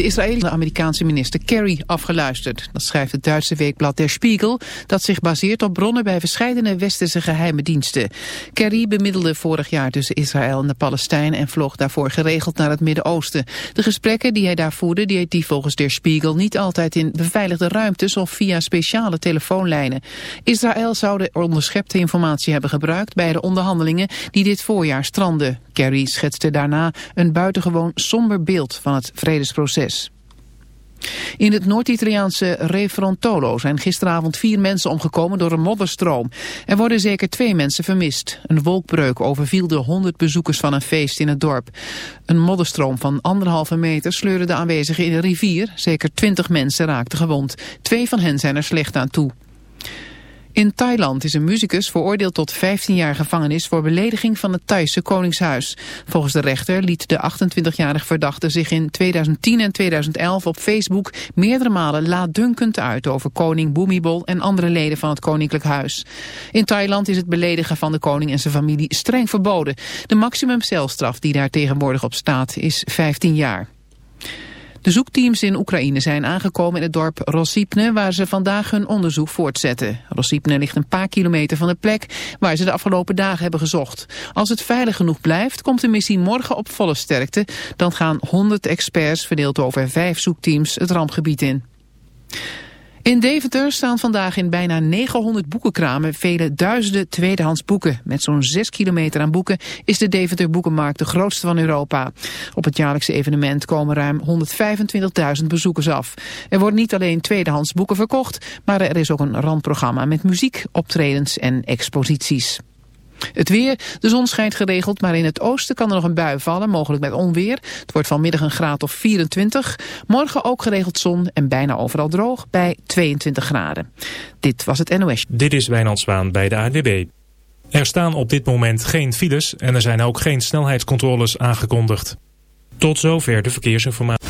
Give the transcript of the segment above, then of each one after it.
De Israëlische Amerikaanse minister Kerry afgeluisterd. Dat schrijft het Duitse weekblad Der Spiegel... dat zich baseert op bronnen bij verschillende westerse geheime diensten. Kerry bemiddelde vorig jaar tussen Israël en de Palestijnen... en vloog daarvoor geregeld naar het Midden-Oosten. De gesprekken die hij daar voerde... die die volgens Der Spiegel niet altijd in beveiligde ruimtes... of via speciale telefoonlijnen. Israël zou de onderschepte informatie hebben gebruikt... bij de onderhandelingen die dit voorjaar stranden. Kerry schetste daarna een buitengewoon somber beeld van het vredesproces. In het Noord-Italiaanse Refrontolo zijn gisteravond vier mensen omgekomen door een modderstroom. Er worden zeker twee mensen vermist. Een wolkbreuk overviel de honderd bezoekers van een feest in het dorp. Een modderstroom van anderhalve meter sleurde de aanwezigen in de rivier. Zeker twintig mensen raakten gewond. Twee van hen zijn er slecht aan toe. In Thailand is een muzikus veroordeeld tot 15 jaar gevangenis voor belediging van het Thaise koningshuis. Volgens de rechter liet de 28-jarige verdachte zich in 2010 en 2011 op Facebook meerdere malen laatdunkend uit over koning Bhumibol en andere leden van het koninklijk huis. In Thailand is het beledigen van de koning en zijn familie streng verboden. De maximum celstraf die daar tegenwoordig op staat is 15 jaar. De zoekteams in Oekraïne zijn aangekomen in het dorp Rosipne, waar ze vandaag hun onderzoek voortzetten. Rosipne ligt een paar kilometer van de plek waar ze de afgelopen dagen hebben gezocht. Als het veilig genoeg blijft, komt de missie morgen op volle sterkte. Dan gaan 100 experts verdeeld over vijf zoekteams het rampgebied in. In Deventer staan vandaag in bijna 900 boekenkramen vele duizenden tweedehands boeken. Met zo'n 6 kilometer aan boeken is de Deventer Boekenmarkt de grootste van Europa. Op het jaarlijkse evenement komen ruim 125.000 bezoekers af. Er worden niet alleen tweedehands boeken verkocht, maar er is ook een randprogramma met muziek, optredens en exposities. Het weer, de zon schijnt geregeld, maar in het oosten kan er nog een bui vallen, mogelijk met onweer. Het wordt vanmiddag een graad of 24. Morgen ook geregeld zon en bijna overal droog bij 22 graden. Dit was het NOS. Dit is Wijnand Zwaan bij de ANWB. Er staan op dit moment geen files en er zijn ook geen snelheidscontroles aangekondigd. Tot zover de verkeersinformatie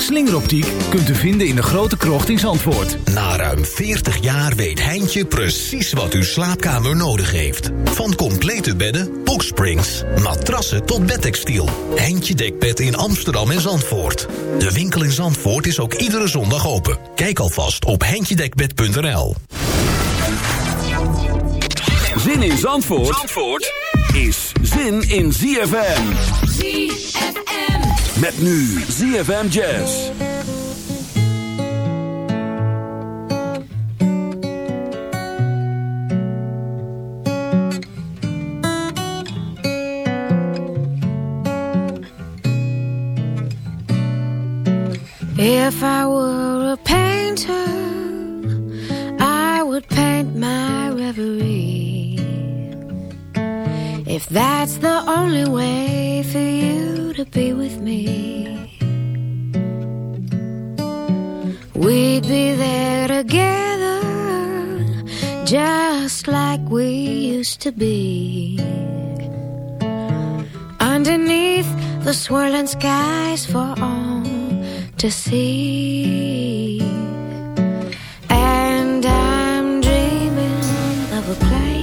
Slingeroptiek kunt u vinden in de grote krocht in Zandvoort. Na ruim 40 jaar weet Heintje precies wat uw slaapkamer nodig heeft. Van complete bedden, boxsprings, matrassen tot bedtextiel. Heintje Dekbed in Amsterdam en Zandvoort. De winkel in Zandvoort is ook iedere zondag open. Kijk alvast op heintjedekbed.nl Zin in Zandvoort? Zandvoort? is zin in ZFM. ZFM. Met nu ZFM Jazz. If I were a painter, If that's the only way for you to be with me, we'd be there together, just like we used to be. Underneath the swirling skies for all to see. And I'm dreaming of a place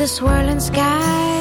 the swirling skies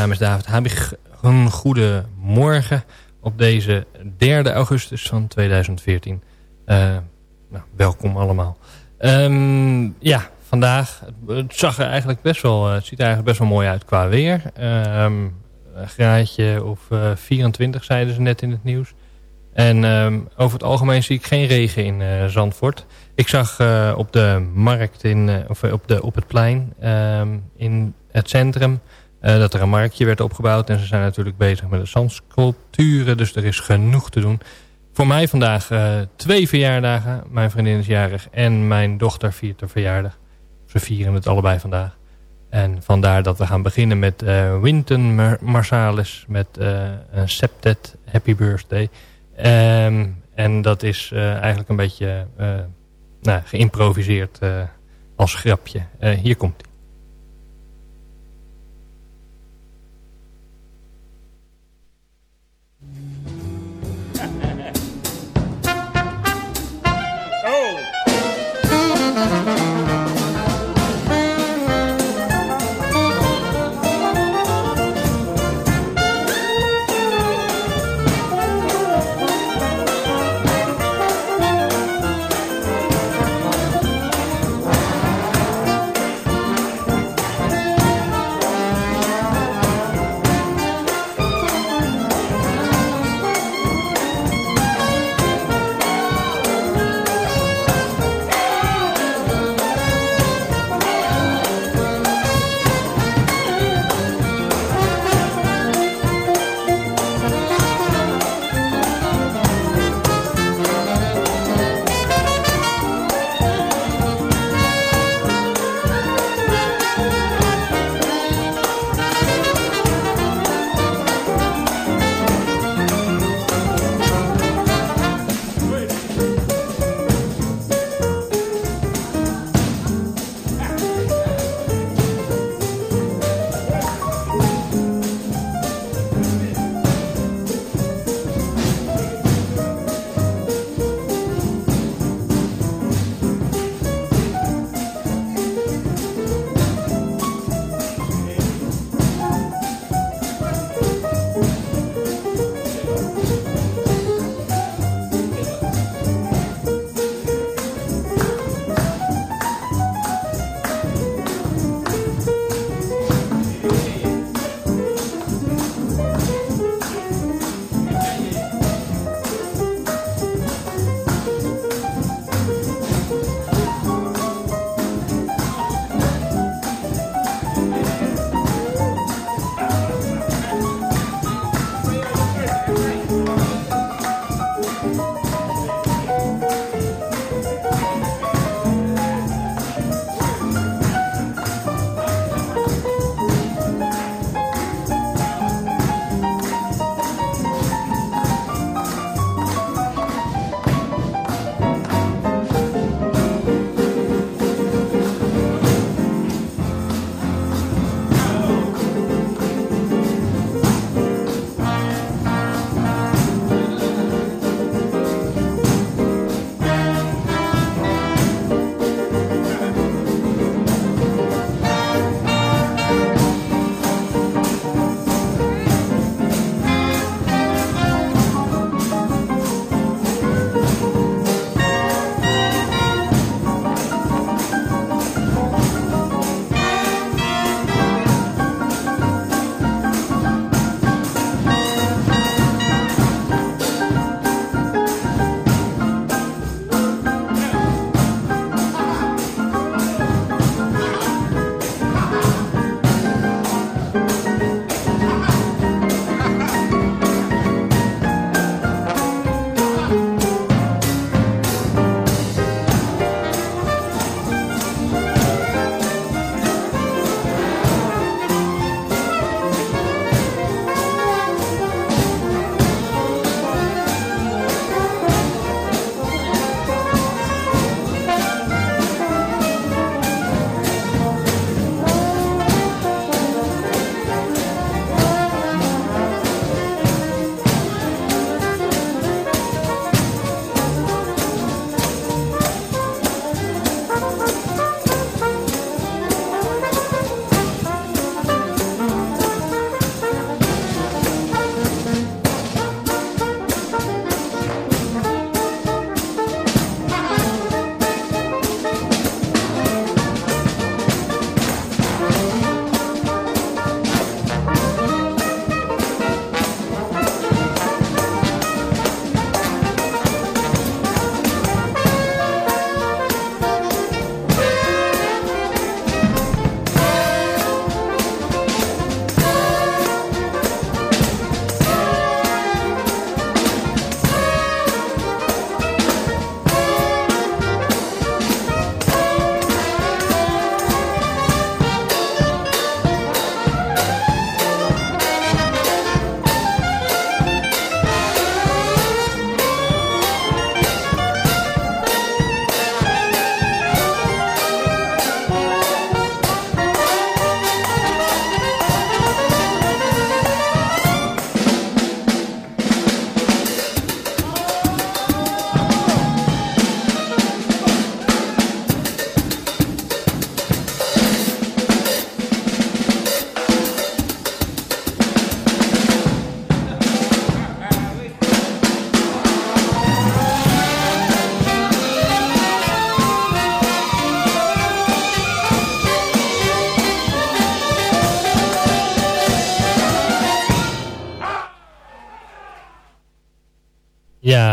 naam is David Habig. Een goede morgen op deze 3 augustus van 2014. Eh, nou, welkom allemaal. Ehm, ja, vandaag. Het, zag er eigenlijk best wel, eh, het ziet er eigenlijk best wel mooi uit qua weer. Ehm, een graadje of eh, 24 zeiden ze net in het nieuws. En ehm, over het algemeen zie ik geen regen in eh, Zandvoort. Ik zag eh, op de markt, in, eh, of eh, op, de, op het plein in het centrum... eh, dat er een marktje werd opgebouwd. En ze zijn natuurlijk bezig met de zandsculpturen. Dus er is genoeg te doen. Voor mij vandaag eh, twee verjaardagen. Mijn vriendin is jarig en mijn dochter viert haar verjaardag. Ze vieren het allebei vandaag. En vandaar dat we gaan beginnen met eh Winton Mar- Marsalis met een septet Happy Birthday. Ehm, en dat is eigenlijk een beetje nou, geïmproviseerd als grapje. Hier komt ie.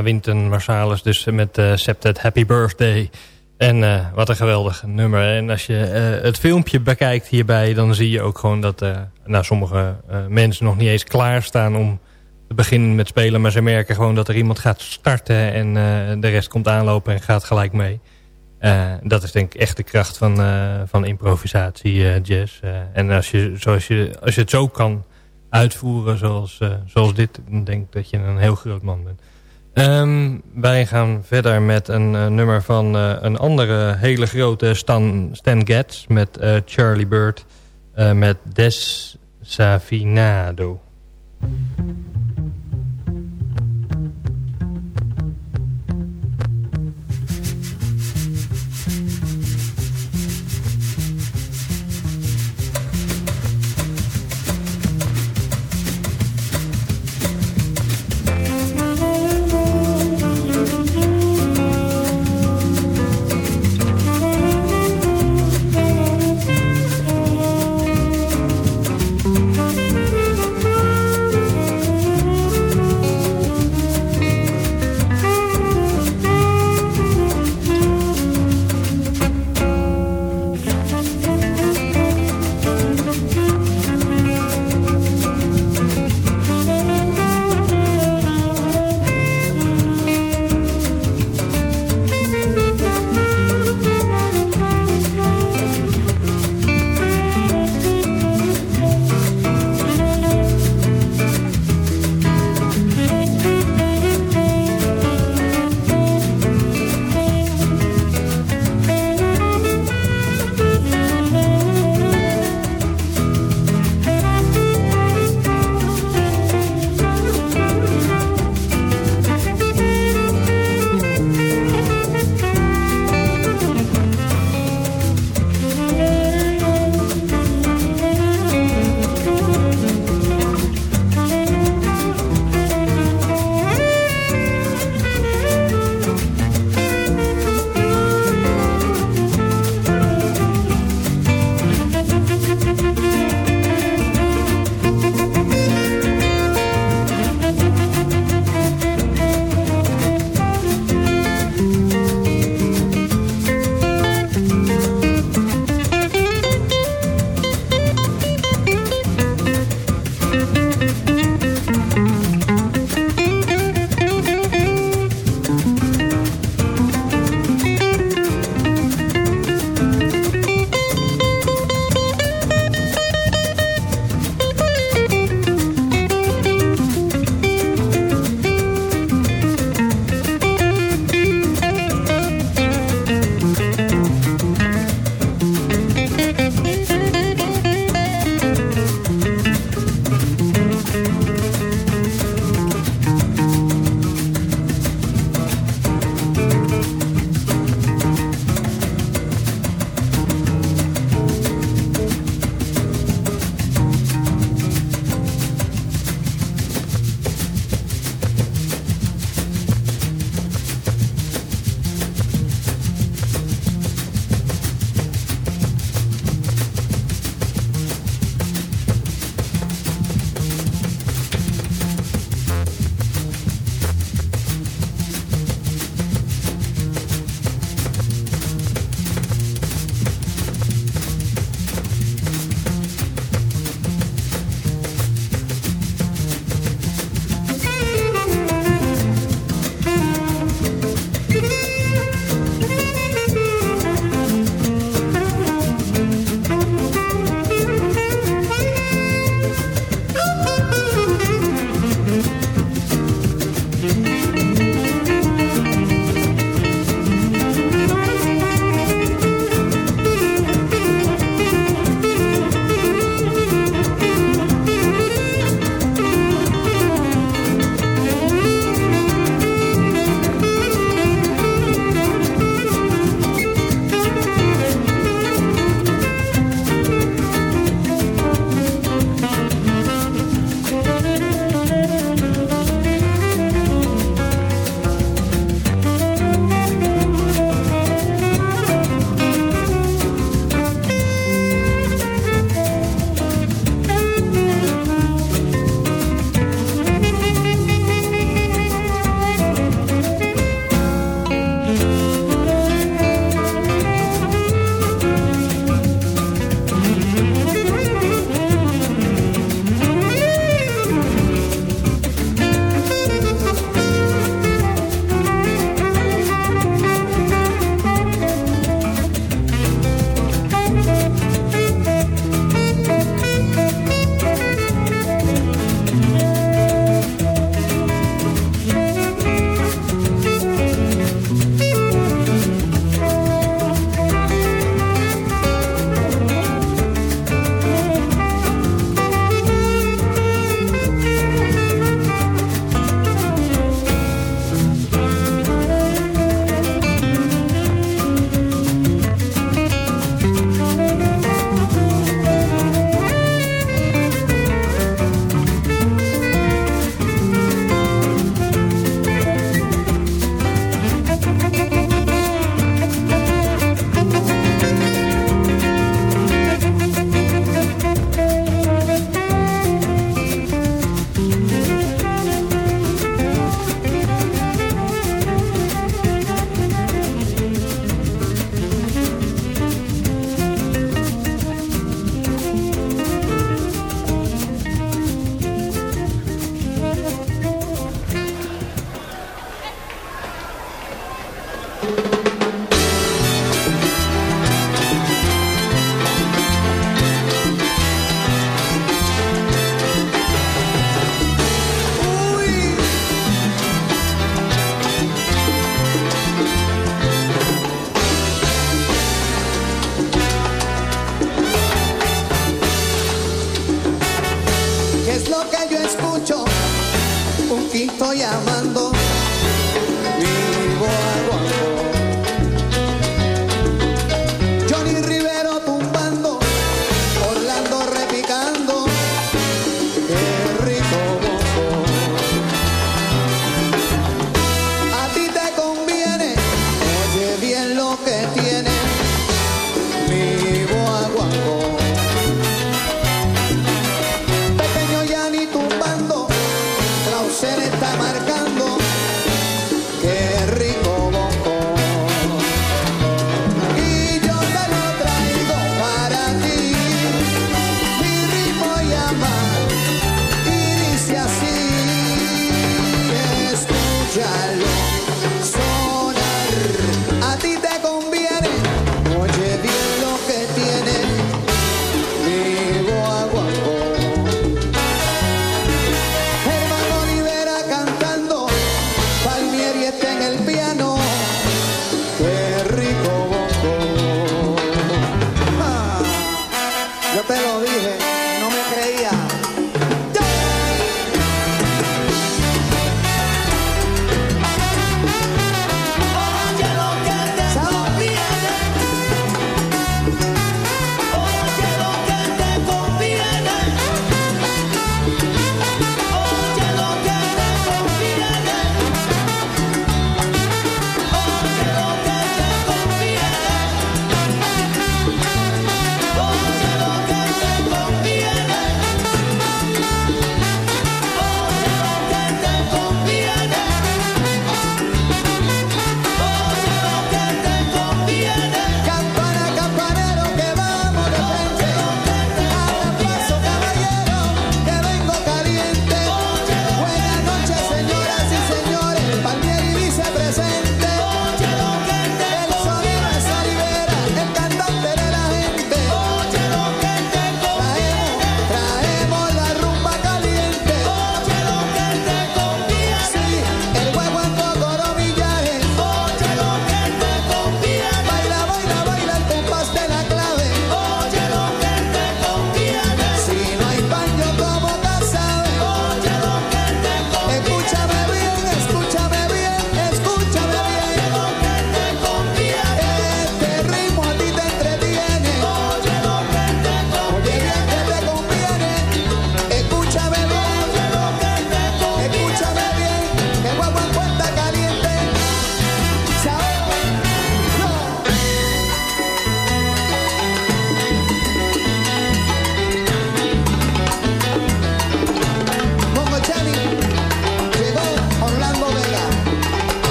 Ja, Winton Marsalis dus met uh, Septet Happy Birthday. En uh, wat een geweldig nummer. En als je uh, het filmpje bekijkt hierbij... dan zie je ook gewoon dat nou, sommige mensen nog niet eens klaarstaan... om te beginnen met spelen. Maar ze merken gewoon dat er iemand gaat starten... en de rest komt aanlopen en gaat gelijk mee. dat is denk ik echt de kracht van, van improvisatie jazz. en als je, zoals je, als je het zo kan uitvoeren zoals, zoals dit... dan denk ik dat je een heel groot man bent. Um, wij gaan verder met een uh, nummer van uh, een andere hele grote Stan, Stan Getz met uh, Charlie Bird met Desafinado.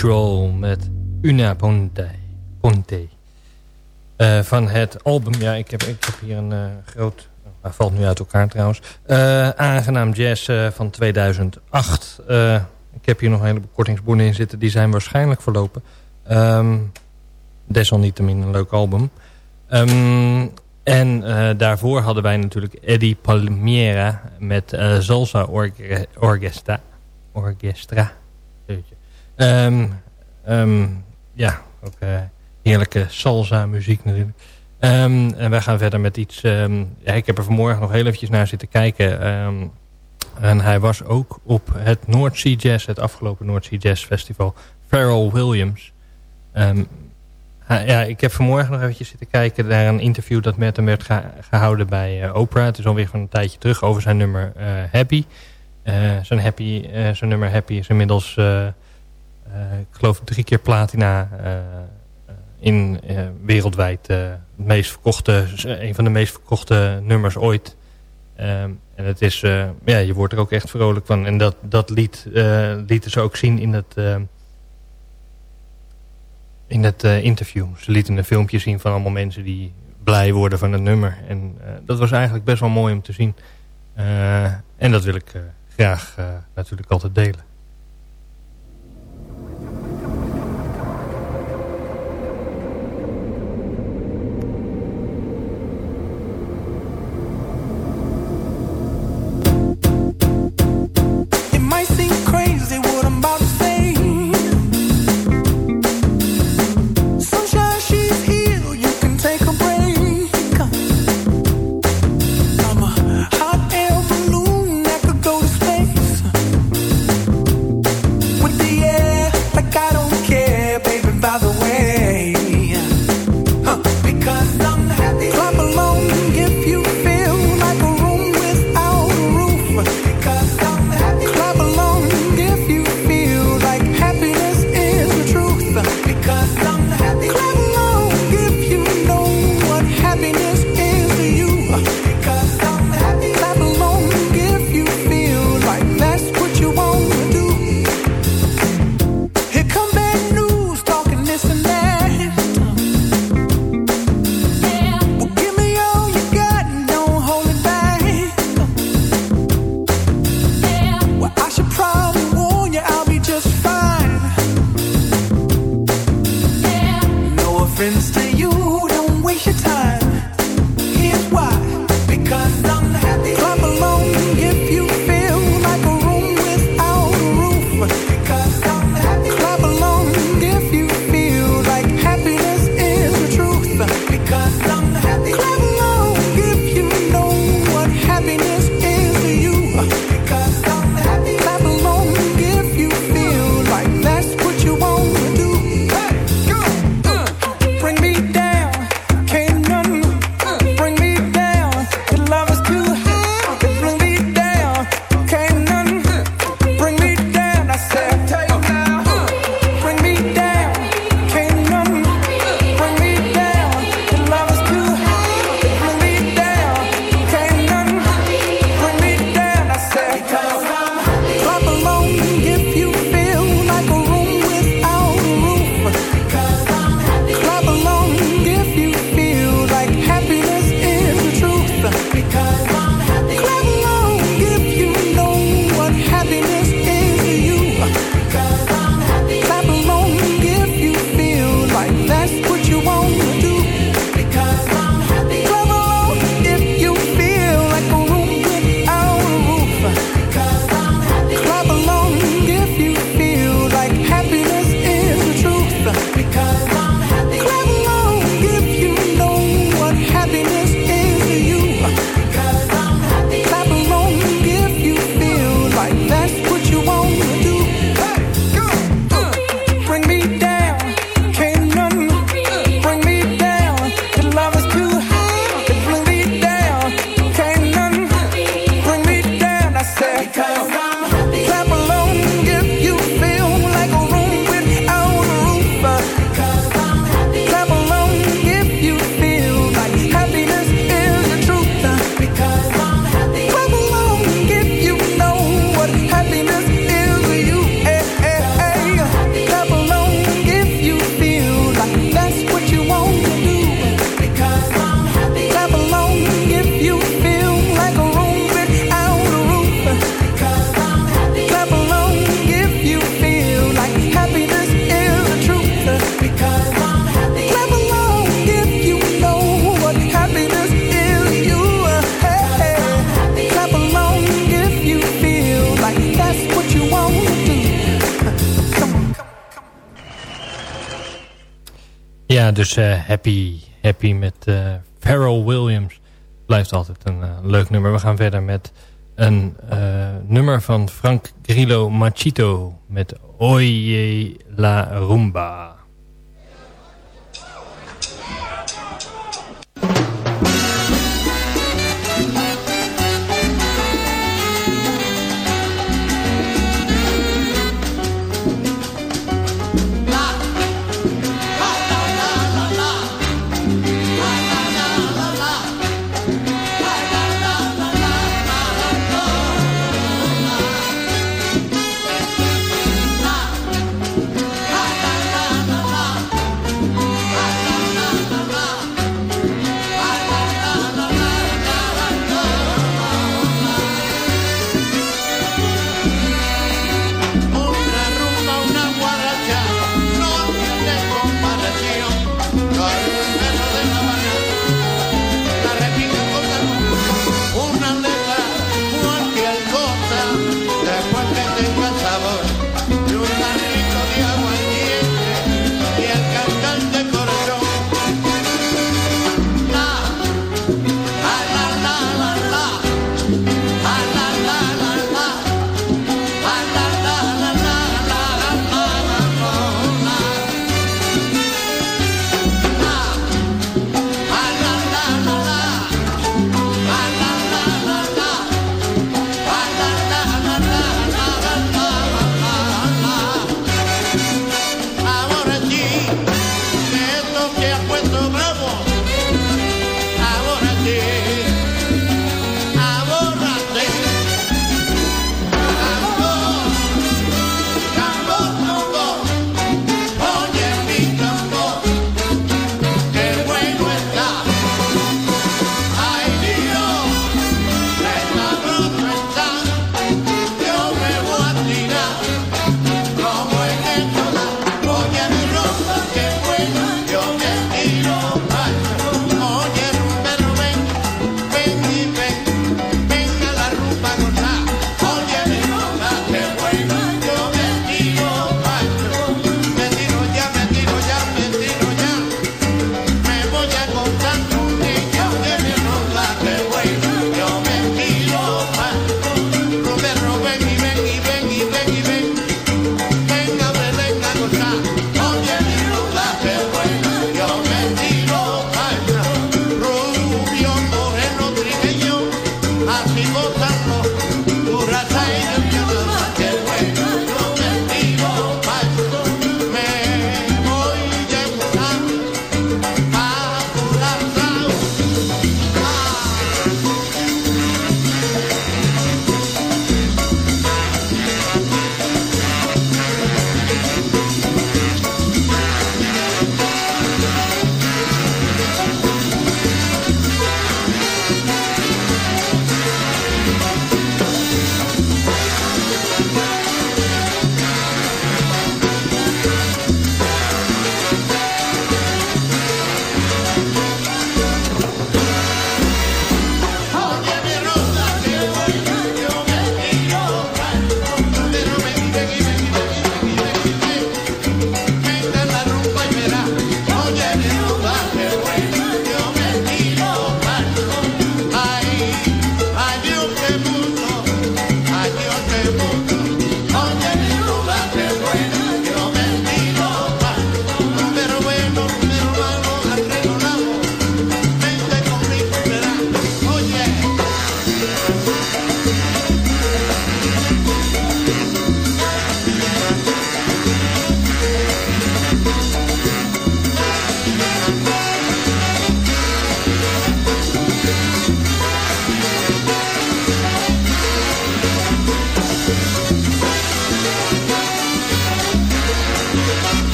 Met Una Ponte. Ponte. Eh, van het album, ja, ik heb, ik heb hier een eh, groot... Hij valt nu uit elkaar trouwens. Eh, aangenaam Jazz van 2008. Eh, ik heb hier nog een heleboel kortingsbonnen in zitten. Die zijn waarschijnlijk verlopen. Ehm, desalniettemin een leuk album. Ehm, en daarvoor hadden wij natuurlijk Eddie Palmiera met Salsa Orge- Orchestra. Orchestra. Ehm, ehm, ja, ook eh, heerlijke salsa muziek natuurlijk. Ehm, en wij gaan verder met iets... ja, ik heb er vanmorgen nog heel eventjes naar zitten kijken. en hij was ook op het North Sea Jazz, het afgelopen North Sea Jazz Festival. Pharrell Williams. Ja, ik heb vanmorgen nog eventjes zitten kijken naar een interview dat met hem werd gehouden bij eh, Oprah. Het is alweer van een tijdje terug over zijn nummer eh, Happy. Zijn, happy zijn nummer Happy is inmiddels, ik geloof, drie keer platina eh, eh, in, eh, wereldwijd eh, meest verkochte, een van de meest verkochte nummers ooit. Ehm, en het is, ja, je wordt er ook echt vrolijk van. En dat, dat liet, lieten ze ook zien in het, in het interview. Ze lieten een filmpje zien van allemaal mensen die blij worden van het nummer. En dat was eigenlijk best wel mooi om te zien. en dat wil ik graag natuurlijk altijd delen. Dus uh, happy, happy met uh, Pharrell Williams. Blijft altijd een uh, leuk nummer. We gaan verder met een nummer van Frank Grillo Machito met Oye la Rumba.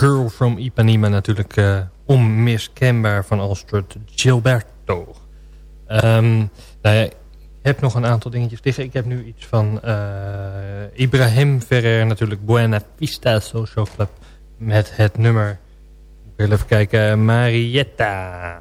Girl from Ipanema natuurlijk uh, onmiskenbaar van Alstred Gilberto. Um, nou ik heb nog een aantal dingetjes liggen. Ik heb nu iets van uh, Ibrahim Ferrer natuurlijk, Buena Vista Social Club met het nummer, ik wil even kijken, Marietta.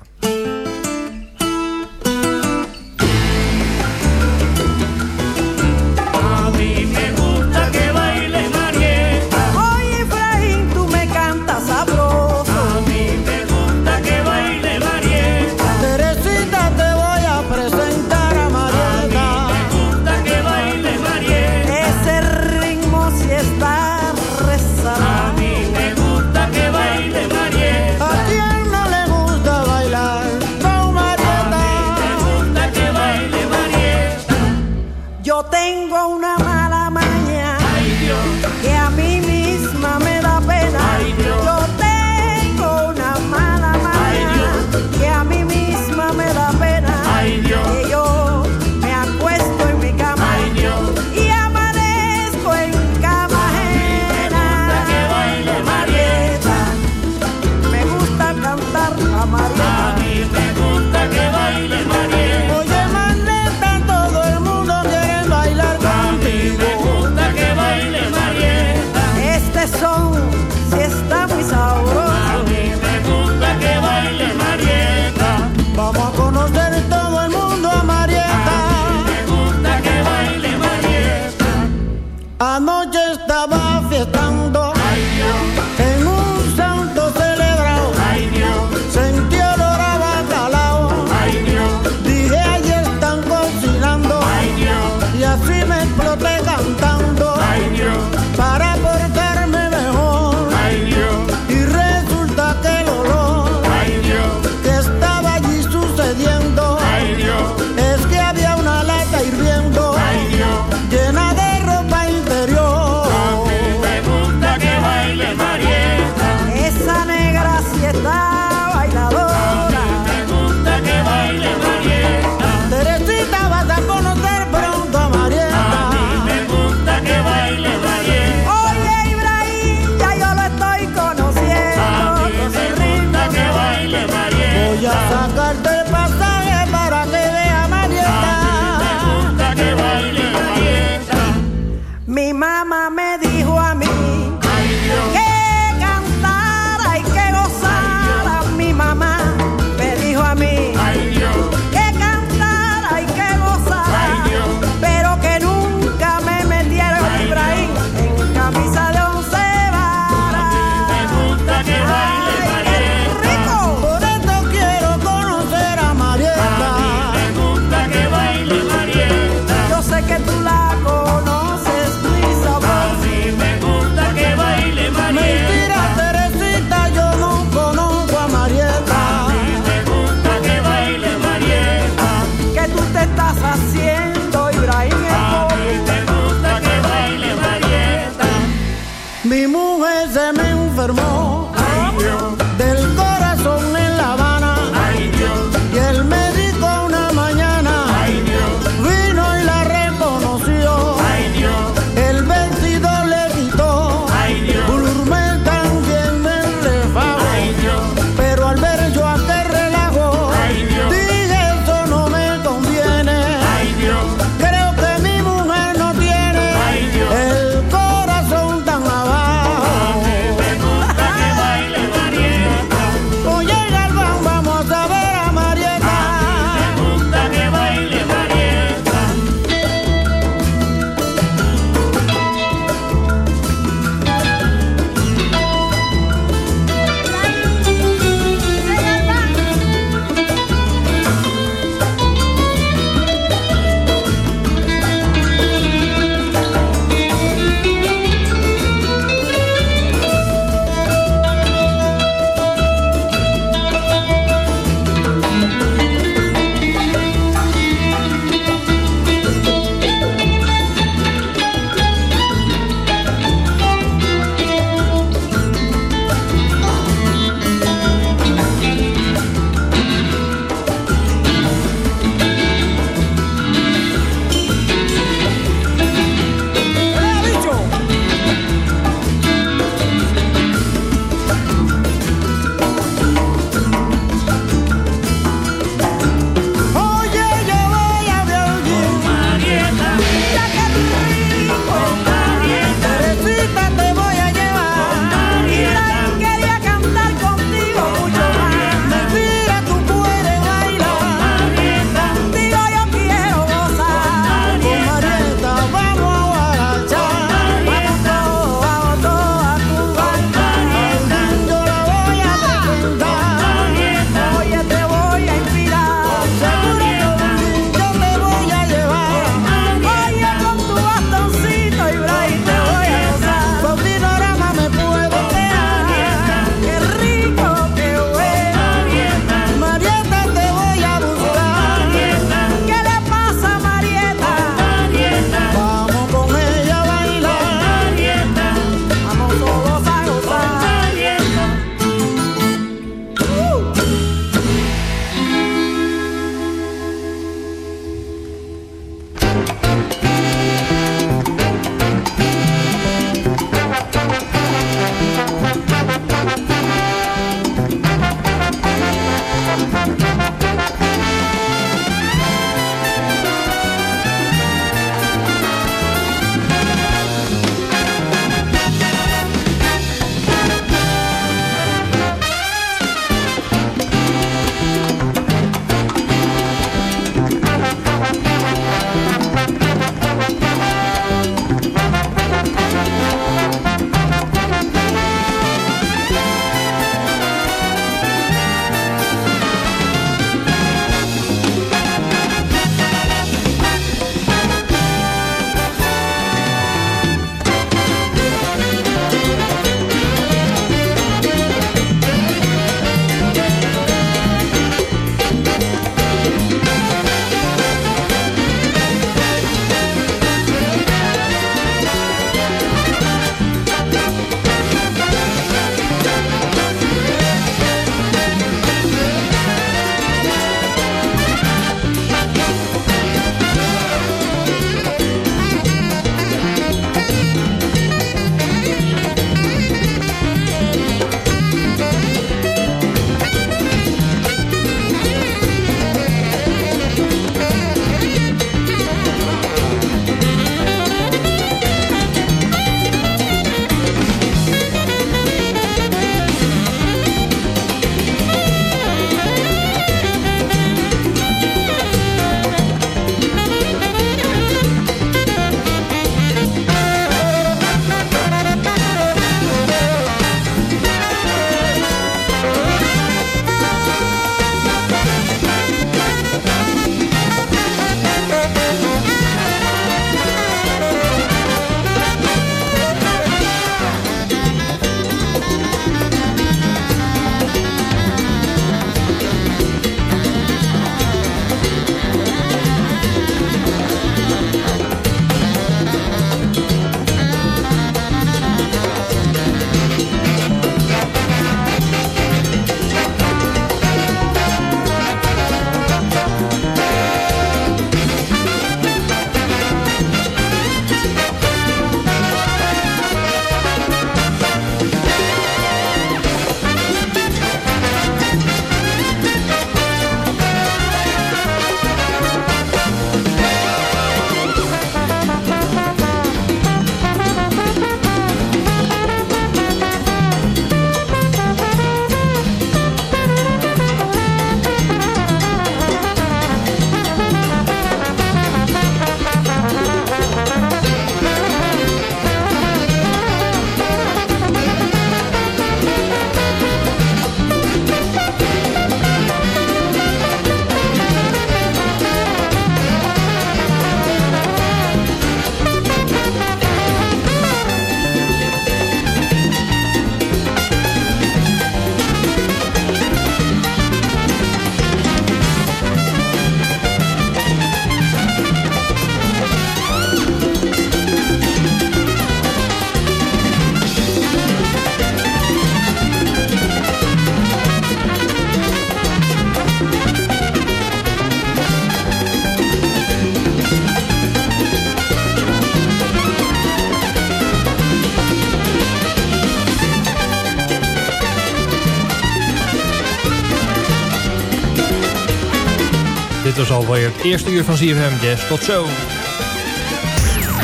Het eerste uur van ZFM Jazz. Tot zo.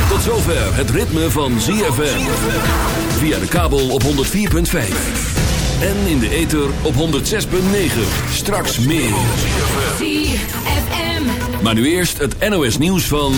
Tot zover het ritme van ZFM. Via de kabel op 104.5. En in de ether op 106.9. Straks meer. ZFM. Maar nu eerst het NOS nieuws van...